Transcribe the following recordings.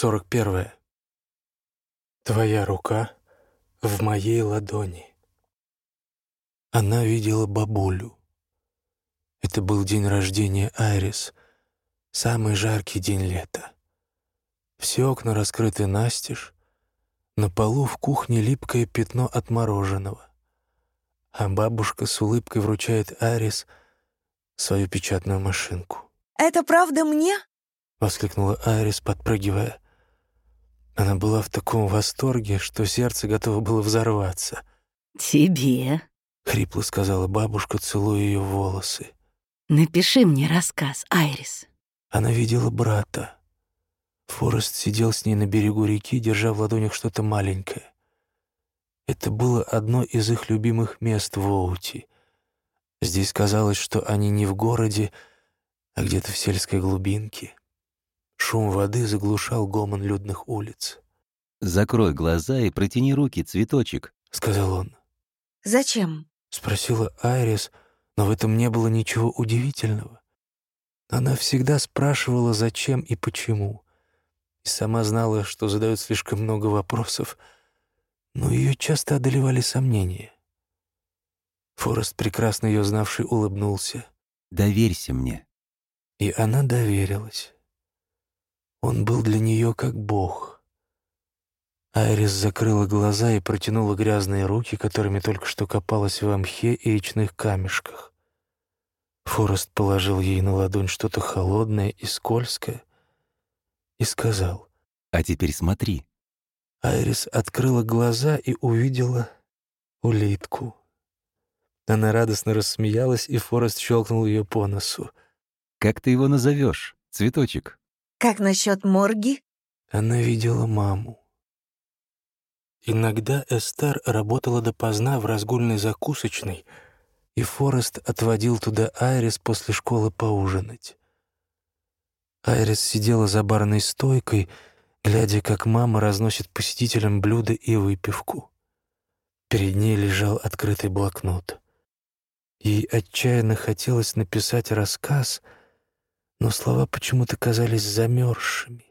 41. Твоя рука в моей ладони. Она видела бабулю. Это был день рождения Айрис, самый жаркий день лета. Все окна раскрыты настежь, на полу в кухне липкое пятно от мороженого, а бабушка с улыбкой вручает Айрис свою печатную машинку. «Это правда мне?» — воскликнула Айрис, подпрыгивая. Она была в таком восторге, что сердце готово было взорваться. «Тебе», — хрипло сказала бабушка, целуя ее волосы. «Напиши мне рассказ, Айрис». Она видела брата. Форест сидел с ней на берегу реки, держа в ладонях что-то маленькое. Это было одно из их любимых мест в Оути. Здесь казалось, что они не в городе, а где-то в сельской глубинке. Шум воды заглушал гомон людных улиц. «Закрой глаза и протяни руки, цветочек», — сказал он. «Зачем?» — спросила Айрис, но в этом не было ничего удивительного. Она всегда спрашивала, зачем и почему, и сама знала, что задают слишком много вопросов, но ее часто одолевали сомнения. Форест, прекрасно ее знавший, улыбнулся. «Доверься мне». И она доверилась. Он был для нее как Бог. Айрис закрыла глаза и протянула грязные руки, которыми только что копалась в мхе и речных камешках. Форест положил ей на ладонь что-то холодное и скользкое и сказал. «А теперь смотри». Айрис открыла глаза и увидела улитку. Она радостно рассмеялась, и Форест щелкнул ее по носу. «Как ты его назовешь, цветочек?» Как насчет морги? Она видела маму. Иногда Эстер работала допоздна в разгульной закусочной, и Форест отводил туда Айрис после школы поужинать. Айрис сидела за барной стойкой, глядя, как мама разносит посетителям блюда и выпивку. Перед ней лежал открытый блокнот. Ей отчаянно хотелось написать рассказ — но слова почему-то казались замерзшими,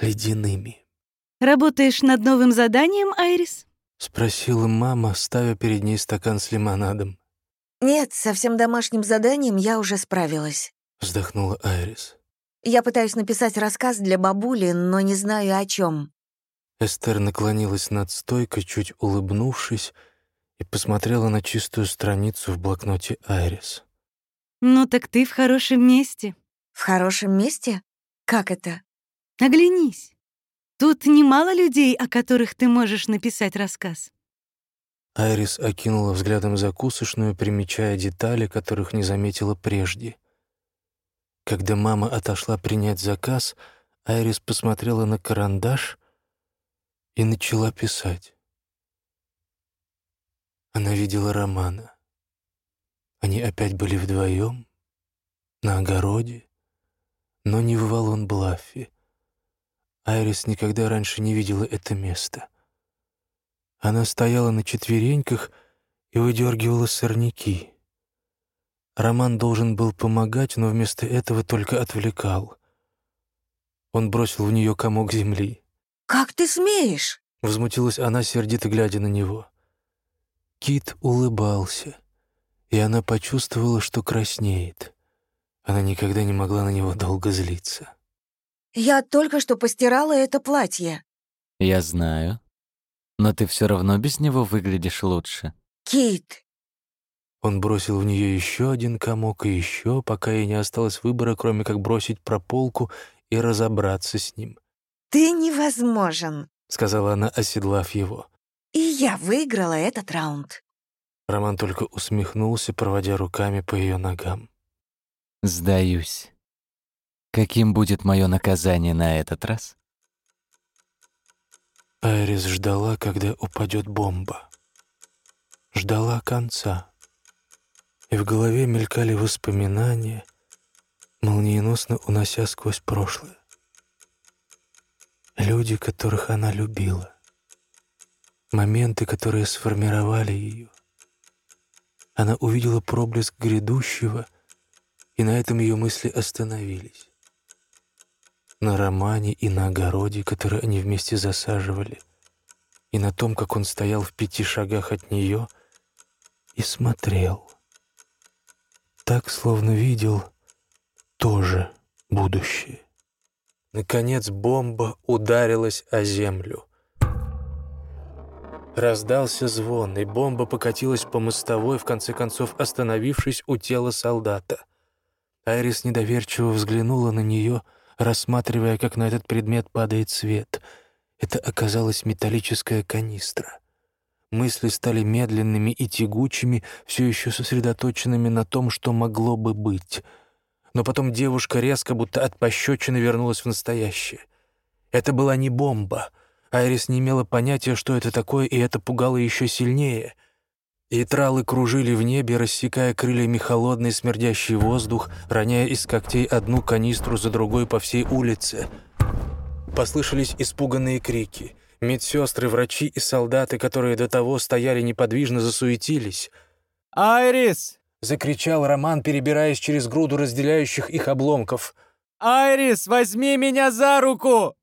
ледяными. «Работаешь над новым заданием, Айрис?» — спросила мама, ставя перед ней стакан с лимонадом. «Нет, со всем домашним заданием я уже справилась», — вздохнула Айрис. «Я пытаюсь написать рассказ для бабули, но не знаю о чем. Эстер наклонилась над стойкой, чуть улыбнувшись, и посмотрела на чистую страницу в блокноте Айрис. «Ну так ты в хорошем месте». «В хорошем месте? Как это?» «Оглянись. Тут немало людей, о которых ты можешь написать рассказ». Айрис окинула взглядом закусочную, примечая детали, которых не заметила прежде. Когда мама отошла принять заказ, Айрис посмотрела на карандаш и начала писать. Она видела Романа. Они опять были вдвоем, на огороде, но не в Валон-Блаффе. Айрис никогда раньше не видела это место. Она стояла на четвереньках и выдергивала сорняки. Роман должен был помогать, но вместо этого только отвлекал. Он бросил в нее комок земли. «Как ты смеешь?» — возмутилась она, сердито глядя на него. Кит улыбался — и она почувствовала, что краснеет. Она никогда не могла на него долго злиться. «Я только что постирала это платье». «Я знаю. Но ты все равно без него выглядишь лучше». «Кит!» Он бросил в нее еще один комок и еще, пока ей не осталось выбора, кроме как бросить прополку и разобраться с ним. «Ты невозможен», — сказала она, оседлав его. «И я выиграла этот раунд». Роман только усмехнулся, проводя руками по ее ногам. «Сдаюсь. Каким будет мое наказание на этот раз?» Айрис ждала, когда упадет бомба. Ждала конца. И в голове мелькали воспоминания, молниеносно унося сквозь прошлое. Люди, которых она любила. Моменты, которые сформировали ее она увидела проблеск грядущего, и на этом ее мысли остановились. на романе и на огороде, который они вместе засаживали, и на том, как он стоял в пяти шагах от нее и смотрел. Так, словно видел тоже будущее. Наконец бомба ударилась о землю. Раздался звон, и бомба покатилась по мостовой, в конце концов остановившись у тела солдата. Айрис недоверчиво взглянула на нее, рассматривая, как на этот предмет падает свет. Это оказалась металлическая канистра. Мысли стали медленными и тягучими, все еще сосредоточенными на том, что могло бы быть. Но потом девушка резко, будто от пощечины, вернулась в настоящее. Это была не бомба — Айрис не имела понятия, что это такое, и это пугало еще сильнее. И тралы кружили в небе, рассекая крыльями холодный смердящий воздух, роняя из когтей одну канистру за другой по всей улице. Послышались испуганные крики. Медсестры, врачи и солдаты, которые до того стояли неподвижно, засуетились. «Айрис!» — закричал Роман, перебираясь через груду разделяющих их обломков. «Айрис, возьми меня за руку!»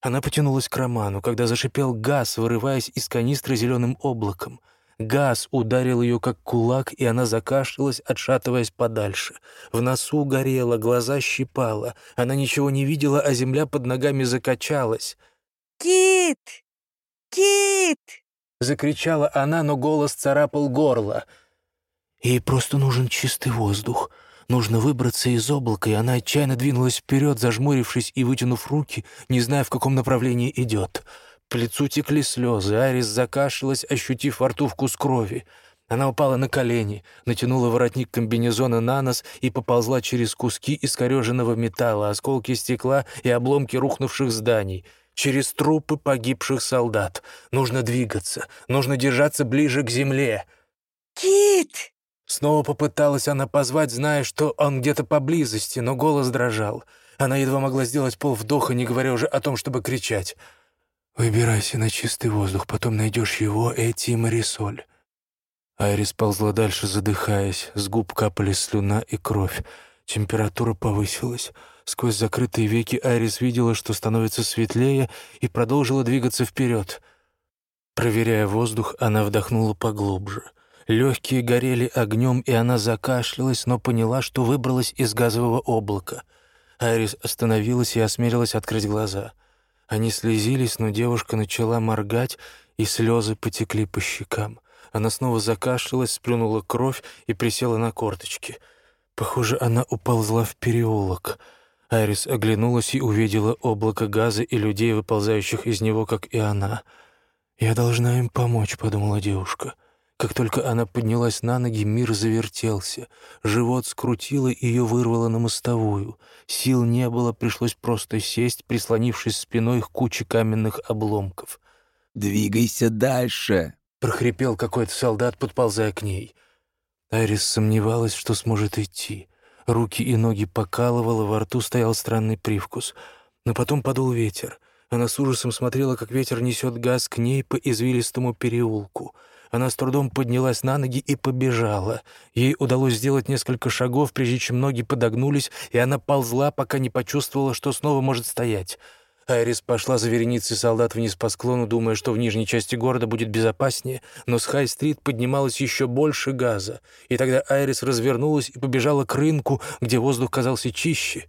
Она потянулась к Роману, когда зашипел газ, вырываясь из канистры зеленым облаком. Газ ударил ее как кулак, и она закашлялась, отшатываясь подальше. В носу горело, глаза щипало. Она ничего не видела, а земля под ногами закачалась. «Кит! Кит!» — закричала она, но голос царапал горло. Ей просто нужен чистый воздух. Нужно выбраться из облака, и она отчаянно двинулась вперед, зажмурившись и вытянув руки, не зная, в каком направлении идет. По лицу текли слезы, Арис закашлялась, ощутив во рту вкус крови. Она упала на колени, натянула воротник комбинезона на нос и поползла через куски искореженного металла, осколки стекла и обломки рухнувших зданий, через трупы погибших солдат. Нужно двигаться, нужно держаться ближе к земле. «Кит!» Снова попыталась она позвать, зная, что он где-то поблизости, но голос дрожал. Она едва могла сделать полвдоха, не говоря уже о том, чтобы кричать. «Выбирайся на чистый воздух, потом найдешь его, Эти и Марисоль». Айрис ползла дальше, задыхаясь. С губ капали слюна и кровь. Температура повысилась. Сквозь закрытые веки Айрис видела, что становится светлее, и продолжила двигаться вперед. Проверяя воздух, она вдохнула поглубже — Легкие горели огнем, и она закашлялась, но поняла, что выбралась из газового облака. Айрис остановилась и осмелилась открыть глаза. Они слезились, но девушка начала моргать, и слезы потекли по щекам. Она снова закашлялась, сплюнула кровь и присела на корточки. Похоже, она уползла в переулок. Айрис оглянулась и увидела облако газа и людей, выползающих из него, как и она. «Я должна им помочь», — подумала девушка. — как только она поднялась на ноги, мир завертелся. Живот скрутило, и ее вырвало на мостовую. Сил не было, пришлось просто сесть, прислонившись спиной к куче каменных обломков. «Двигайся дальше!» — прохрипел какой-то солдат, подползая к ней. Айрис сомневалась, что сможет идти. Руки и ноги покалывало, во рту стоял странный привкус. Но потом подул ветер. Она с ужасом смотрела, как ветер несет газ к ней по извилистому переулку — она с трудом поднялась на ноги и побежала. Ей удалось сделать несколько шагов, прежде чем ноги подогнулись, и она ползла, пока не почувствовала, что снова может стоять. Айрис пошла за вереницей солдат вниз по склону, думая, что в нижней части города будет безопаснее, но с Хай-стрит поднималось еще больше газа, и тогда Айрис развернулась и побежала к рынку, где воздух казался чище.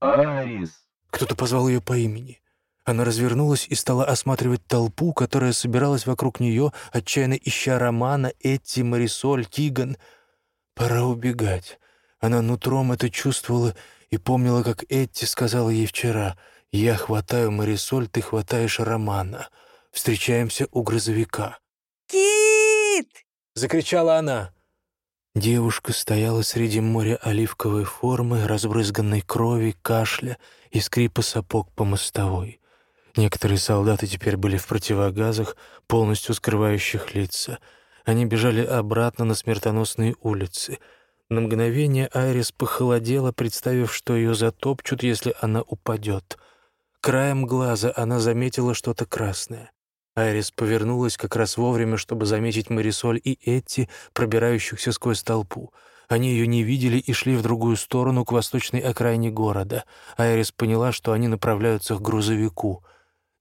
«Айрис!» Кто-то позвал ее по имени. Она развернулась и стала осматривать толпу, которая собиралась вокруг нее, отчаянно ища Романа, Этти, Марисоль, Киган. Пора убегать. Она нутром это чувствовала и помнила, как Этти сказала ей вчера «Я хватаю Марисоль, ты хватаешь Романа. Встречаемся у грузовика». «Кит!» — закричала она. Девушка стояла среди моря оливковой формы, разбрызганной крови, кашля и скрипа сапог по мостовой. Некоторые солдаты теперь были в противогазах, полностью скрывающих лица. Они бежали обратно на смертоносные улицы. На мгновение Айрис похолодела, представив, что ее затопчут, если она упадет. Краем глаза она заметила что-то красное. Айрис повернулась как раз вовремя, чтобы заметить Марисоль и Этти, пробирающихся сквозь толпу. Они ее не видели и шли в другую сторону, к восточной окраине города. Айрис поняла, что они направляются к грузовику.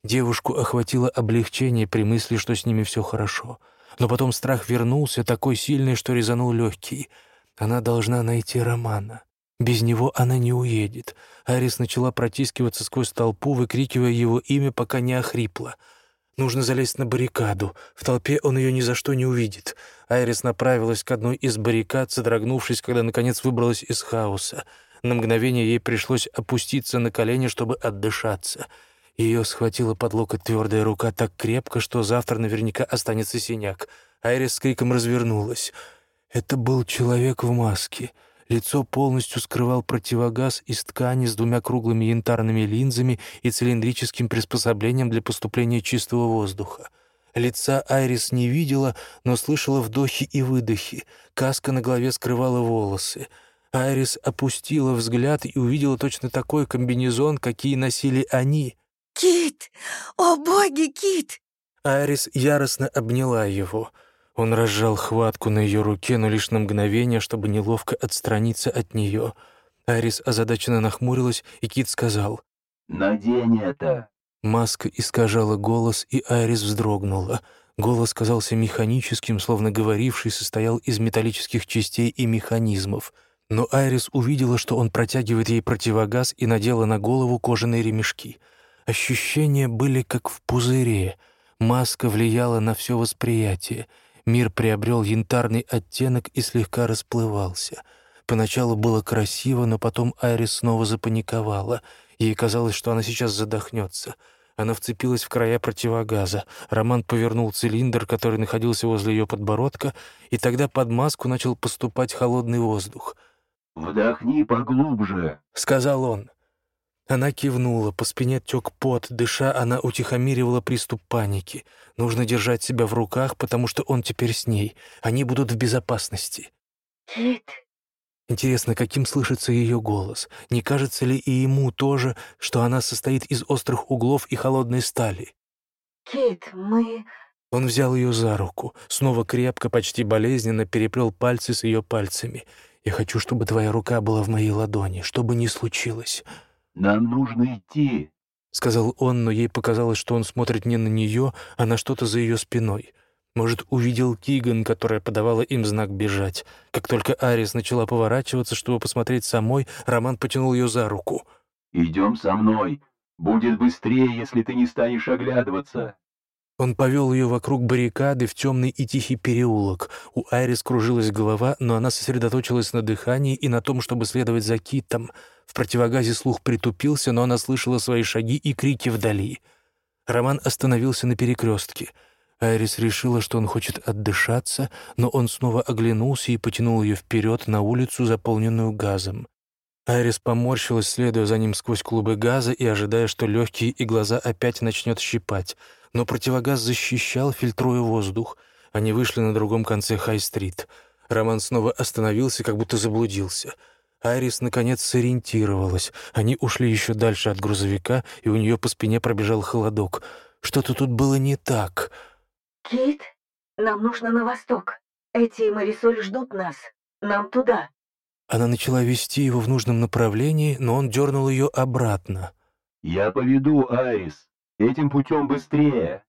Девушку охватило облегчение при мысли, что с ними все хорошо. Но потом страх вернулся, такой сильный, что резанул легкий. Она должна найти Романа. Без него она не уедет. Айрис начала протискиваться сквозь толпу, выкрикивая его имя, пока не охрипла — Нужно залезть на баррикаду. В толпе он ее ни за что не увидит. Айрис направилась к одной из баррикад, содрогнувшись, когда, наконец, выбралась из хаоса. На мгновение ей пришлось опуститься на колени, чтобы отдышаться. Ее схватила под локоть твердая рука так крепко, что завтра наверняка останется синяк. Айрис с криком развернулась. Это был человек в маске — Лицо полностью скрывал противогаз из ткани с двумя круглыми янтарными линзами и цилиндрическим приспособлением для поступления чистого воздуха. Лица Айрис не видела, но слышала вдохи и выдохи. Каска на голове скрывала волосы. Айрис опустила взгляд и увидела точно такой комбинезон, какие носили они. «Кит! О, боги, Кит!» Айрис яростно обняла его — он разжал хватку на ее руке, но лишь на мгновение, чтобы неловко отстраниться от нее. Арис озадаченно нахмурилась, и Кит сказал «Надень это». Маска искажала голос, и Айрис вздрогнула. Голос казался механическим, словно говоривший состоял из металлических частей и механизмов. Но Айрис увидела, что он протягивает ей противогаз и надела на голову кожаные ремешки. Ощущения были как в пузыре. Маска влияла на все восприятие — Мир приобрел янтарный оттенок и слегка расплывался. Поначалу было красиво, но потом Айрис снова запаниковала. Ей казалось, что она сейчас задохнется. Она вцепилась в края противогаза. Роман повернул цилиндр, который находился возле ее подбородка, и тогда под маску начал поступать холодный воздух. «Вдохни поглубже», — сказал он. Она кивнула, по спине тек пот, дыша, она утихомиривала приступ паники. Нужно держать себя в руках, потому что он теперь с ней. Они будут в безопасности. «Кит!» Интересно, каким слышится ее голос? Не кажется ли и ему тоже, что она состоит из острых углов и холодной стали? «Кит, мы...» Он взял ее за руку, снова крепко, почти болезненно переплел пальцы с ее пальцами. «Я хочу, чтобы твоя рука была в моей ладони, что бы ни случилось». «Нам нужно идти», — сказал он, но ей показалось, что он смотрит не на нее, а на что-то за ее спиной. Может, увидел Киган, которая подавала им знак бежать. Как только Арис начала поворачиваться, чтобы посмотреть самой, Роман потянул ее за руку. «Идем со мной. Будет быстрее, если ты не станешь оглядываться». Он повел ее вокруг баррикады в темный и тихий переулок. У Айрис кружилась голова, но она сосредоточилась на дыхании и на том, чтобы следовать за Китом. В противогазе слух притупился, но она слышала свои шаги и крики вдали. Роман остановился на перекрестке. Айрис решила, что он хочет отдышаться, но он снова оглянулся и потянул ее вперед на улицу, заполненную газом. Айрис поморщилась, следуя за ним сквозь клубы газа и ожидая, что легкие и глаза опять начнет щипать но противогаз защищал, фильтруя воздух. Они вышли на другом конце Хай-стрит. Роман снова остановился, как будто заблудился. Айрис, наконец, сориентировалась. Они ушли еще дальше от грузовика, и у нее по спине пробежал холодок. Что-то тут было не так. «Кит, нам нужно на восток. Эти и Марисоль ждут нас. Нам туда». Она начала вести его в нужном направлении, но он дернул ее обратно. «Я поведу, Айрис. Этим путем быстрее!»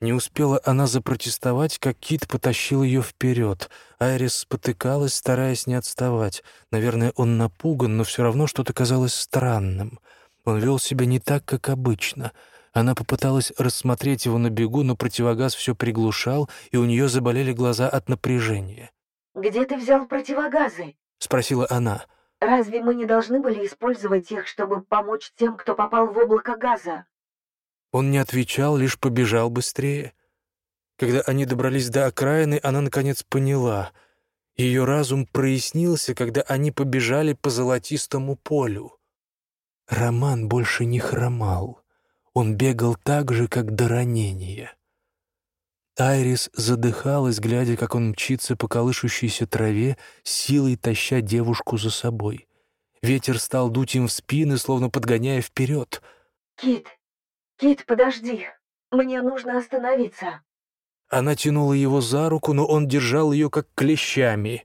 Не успела она запротестовать, как Кит потащил ее вперед. Айрис спотыкалась, стараясь не отставать. Наверное, он напуган, но все равно что-то казалось странным. Он вел себя не так, как обычно. Она попыталась рассмотреть его на бегу, но противогаз все приглушал, и у нее заболели глаза от напряжения. «Где ты взял противогазы?» — спросила она. «Разве мы не должны были использовать их, чтобы помочь тем, кто попал в облако газа?» Он не отвечал, лишь побежал быстрее. Когда они добрались до окраины, она, наконец, поняла. Ее разум прояснился, когда они побежали по золотистому полю. Роман больше не хромал. Он бегал так же, как до ранения. Айрис задыхалась, глядя, как он мчится по колышущейся траве, силой таща девушку за собой. Ветер стал дуть им в спины, словно подгоняя вперед. «Кит, «Кит, подожди. Мне нужно остановиться». Она тянула его за руку, но он держал ее как клещами.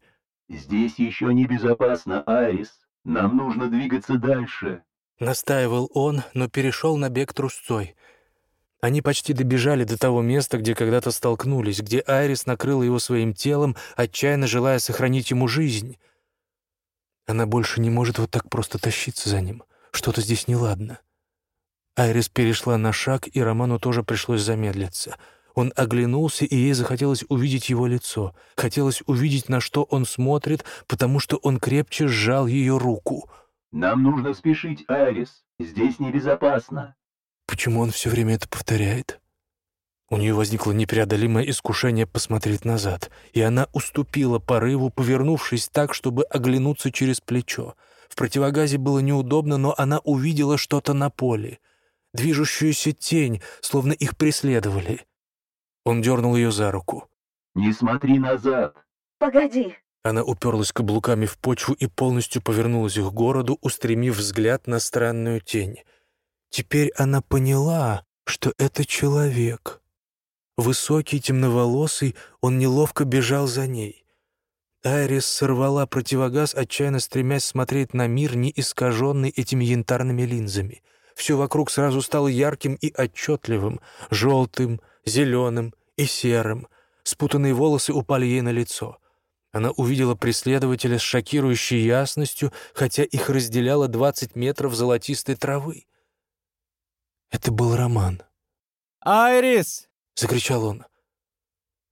Здесь еще небезопасно, Айрис. Нам нужно двигаться дальше. Настаивал он, но перешел на бег трусцой. Они почти добежали до того места, где когда-то столкнулись, где Айрис накрыла его своим телом, отчаянно желая сохранить ему жизнь. Она больше не может вот так просто тащиться за ним. Что-то здесь неладно. Айрис перешла на шаг, и Роману тоже пришлось замедлиться. Он оглянулся, и ей захотелось увидеть его лицо. Хотелось увидеть, на что он смотрит, потому что он крепче сжал ее руку. Нам нужно спешить, Айрис. Здесь небезопасно. Почему он все время это повторяет? У нее возникло непреодолимое искушение посмотреть назад, и она уступила порыву, повернувшись так, чтобы оглянуться через плечо. В противогазе было неудобно, но она увидела что-то на поле. Движущуюся тень, словно их преследовали. Он дернул ее за руку. Не смотри назад. Погоди. Она уперлась каблуками в почву и полностью повернулась к городу, устремив взгляд на странную тень. Теперь она поняла, что это человек. Высокий, темноволосый, он неловко бежал за ней. Айрис сорвала противогаз, отчаянно стремясь смотреть на мир, не искаженный этими янтарными линзами. Все вокруг сразу стало ярким и отчетливым, желтым, зеленым и серым. Спутанные волосы упали ей на лицо. Она увидела преследователя с шокирующей ясностью, хотя их разделяло 20 метров золотистой травы. Это был Роман. «Айрис!» — закричал он.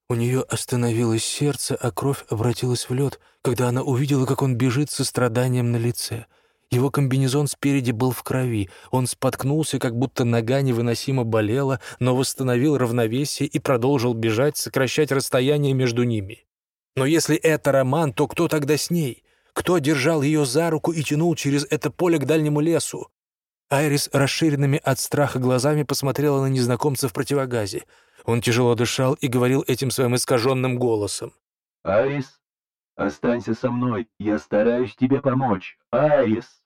У нее остановилось сердце, а кровь обратилась в лед, когда она увидела, как он бежит со страданием на лице. Его комбинезон спереди был в крови. Он споткнулся, как будто нога невыносимо болела, но восстановил равновесие и продолжил бежать, сокращать расстояние между ними. Но если это Роман, то кто тогда с ней? Кто держал ее за руку и тянул через это поле к дальнему лесу? Айрис расширенными от страха глазами посмотрела на незнакомца в противогазе. Он тяжело дышал и говорил этим своим искаженным голосом. Айрис, останься со мной. Я стараюсь тебе помочь. Айрис.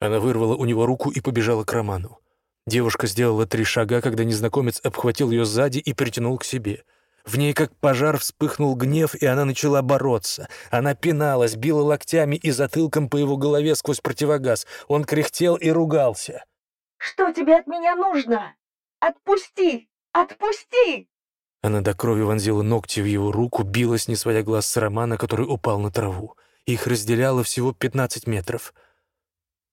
Она вырвала у него руку и побежала к Роману. Девушка сделала три шага, когда незнакомец обхватил ее сзади и притянул к себе — в ней, как пожар, вспыхнул гнев, и она начала бороться. Она пиналась, била локтями и затылком по его голове сквозь противогаз. Он кряхтел и ругался. «Что тебе от меня нужно? Отпусти! Отпусти!» Она до крови вонзила ногти в его руку, билась, не сводя глаз с Романа, который упал на траву. Их разделяло всего 15 метров.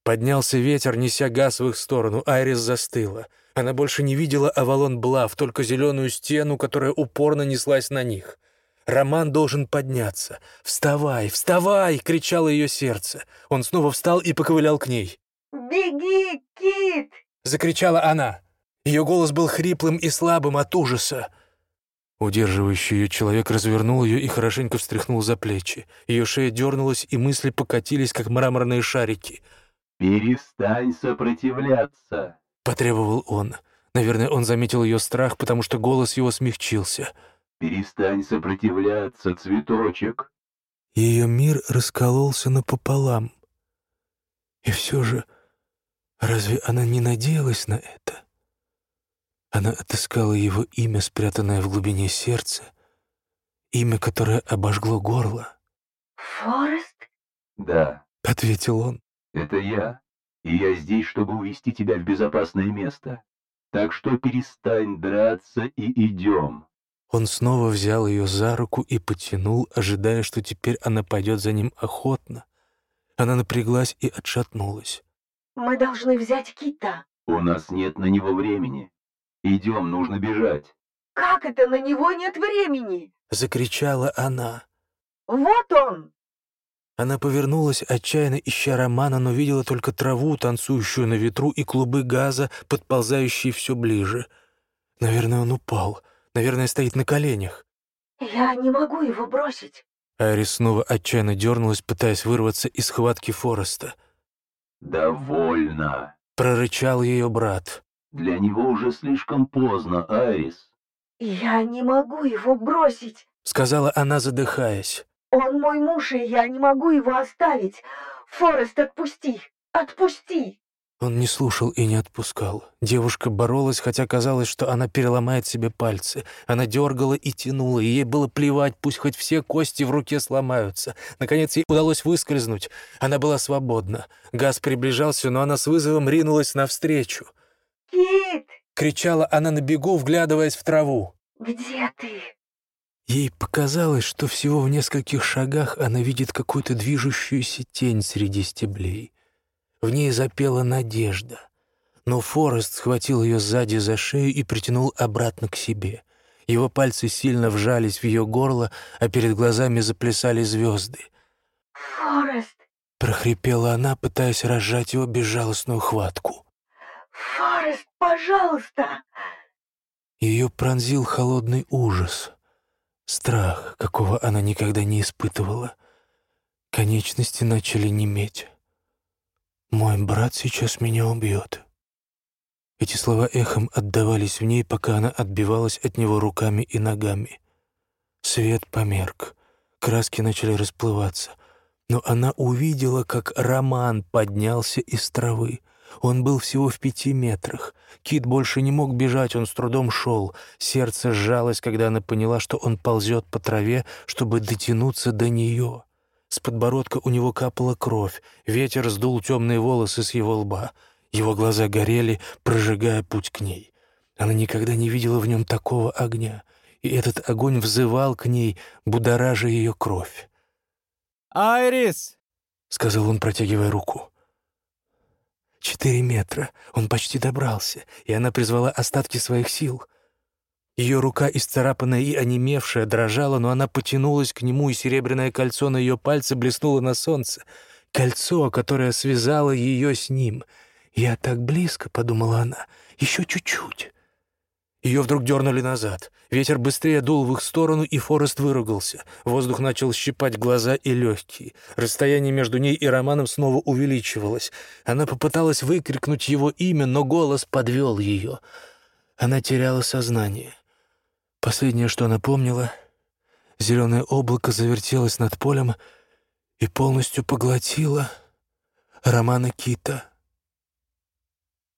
Поднялся ветер, неся газ в их сторону. Айрис застыла. Она больше не видела Авалон Блав, только зеленую стену, которая упорно неслась на них. Роман должен подняться. «Вставай, вставай!» — кричало ее сердце. Он снова встал и поковылял к ней. «Беги, Кит!» — закричала она. Ее голос был хриплым и слабым от ужаса. Удерживающий ее человек развернул ее и хорошенько встряхнул за плечи. Ее шея дернулась, и мысли покатились, как мраморные шарики. «Перестань сопротивляться!» Потребовал он. Наверное, он заметил ее страх, потому что голос его смягчился. «Перестань сопротивляться, цветочек!» Ее мир раскололся напополам. И все же, разве она не надеялась на это? Она отыскала его имя, спрятанное в глубине сердца, имя, которое обожгло горло. «Форест?» «Да», — ответил он. «Это я и я здесь, чтобы увести тебя в безопасное место. Так что перестань драться и идем». Он снова взял ее за руку и потянул, ожидая, что теперь она пойдет за ним охотно. Она напряглась и отшатнулась. «Мы должны взять кита». «У нас нет на него времени. Идем, нужно бежать». «Как это на него нет времени?» — закричала она. «Вот он!» Она повернулась, отчаянно ища Романа, но видела только траву, танцующую на ветру, и клубы газа, подползающие все ближе. Наверное, он упал. Наверное, стоит на коленях. «Я не могу его бросить». Айрис снова отчаянно дернулась, пытаясь вырваться из схватки Фореста. «Довольно», — прорычал ее брат. «Для него уже слишком поздно, Айрис». «Я не могу его бросить», — сказала она, задыхаясь. Он мой муж, и я не могу его оставить. Форест, отпусти! Отпусти!» Он не слушал и не отпускал. Девушка боролась, хотя казалось, что она переломает себе пальцы. Она дергала и тянула, и ей было плевать, пусть хоть все кости в руке сломаются. Наконец ей удалось выскользнуть. Она была свободна. Газ приближался, но она с вызовом ринулась навстречу. Кит, Кричала она на бегу, вглядываясь в траву. где ты? Ей показалось, что всего в нескольких шагах она видит какую-то движущуюся тень среди стеблей. В ней запела надежда. Но Форест схватил ее сзади за шею и притянул обратно к себе. Его пальцы сильно вжались в ее горло, а перед глазами заплясали звезды. Форест, Прохрипела она, пытаясь разжать его безжалостную хватку. Форест, пожалуйста. Ее пронзил холодный ужас. Страх, какого она никогда не испытывала. Конечности начали неметь. «Мой брат сейчас меня убьет». Эти слова эхом отдавались в ней, пока она отбивалась от него руками и ногами. Свет померк, краски начали расплываться, но она увидела, как Роман поднялся из травы. Он был всего в пяти метрах. Кит больше не мог бежать, он с трудом шел. Сердце сжалось, когда она поняла, что он ползет по траве, чтобы дотянуться до нее. С подбородка у него капала кровь, ветер сдул темные волосы с его лба. Его глаза горели, прожигая путь к ней. Она никогда не видела в нем такого огня, и этот огонь взывал к ней, будоража ее кровь. «Айрис!» — сказал он, протягивая руку. Четыре метра. Он почти добрался, и она призвала остатки своих сил. Ее рука, исцарапанная и онемевшая, дрожала, но она потянулась к нему, и серебряное кольцо на ее пальце блеснуло на солнце. Кольцо, которое связало ее с ним. «Я так близко», — подумала она, — «еще чуть-чуть». Ее вдруг дернули назад. Ветер быстрее дул в их сторону, и Форест выругался. Воздух начал щипать глаза и легкие. Расстояние между ней и Романом снова увеличивалось. Она попыталась выкрикнуть его имя, но голос подвел ее. Она теряла сознание. Последнее, что она помнила, зеленое облако завертелось над полем и полностью поглотило Романа Кита.